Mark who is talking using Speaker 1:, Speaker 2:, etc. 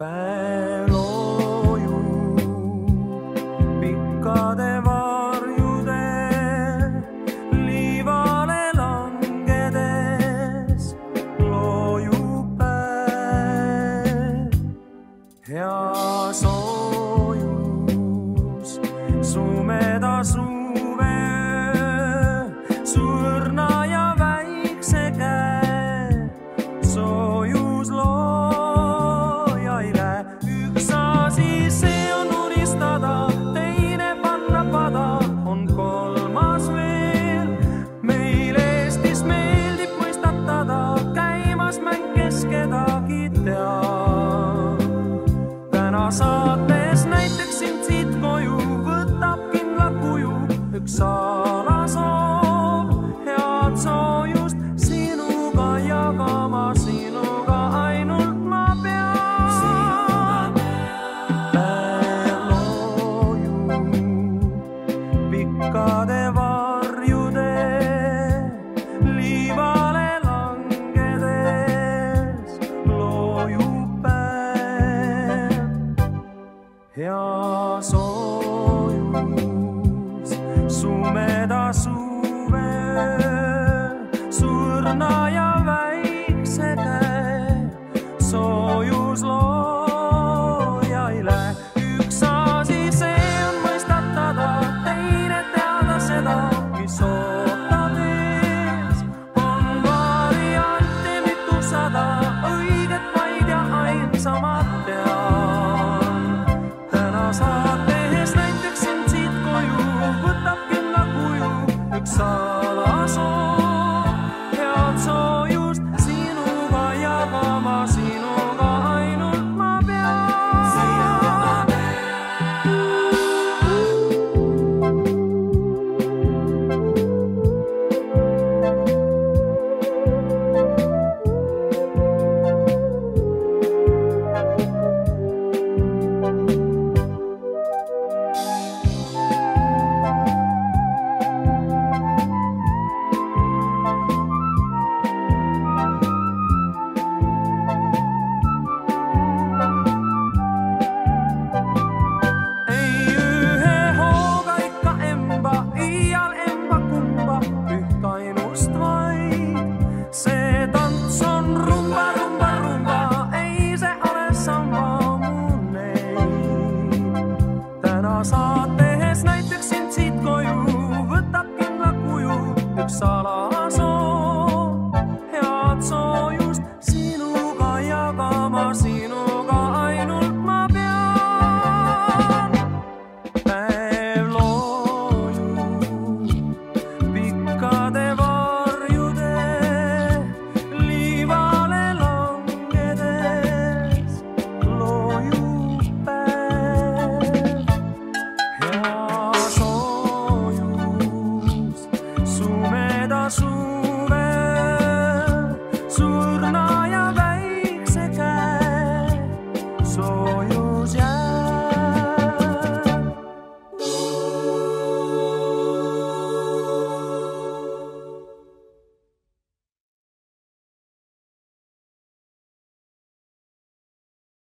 Speaker 1: päev käimas 되어 소유 Oh, awesome.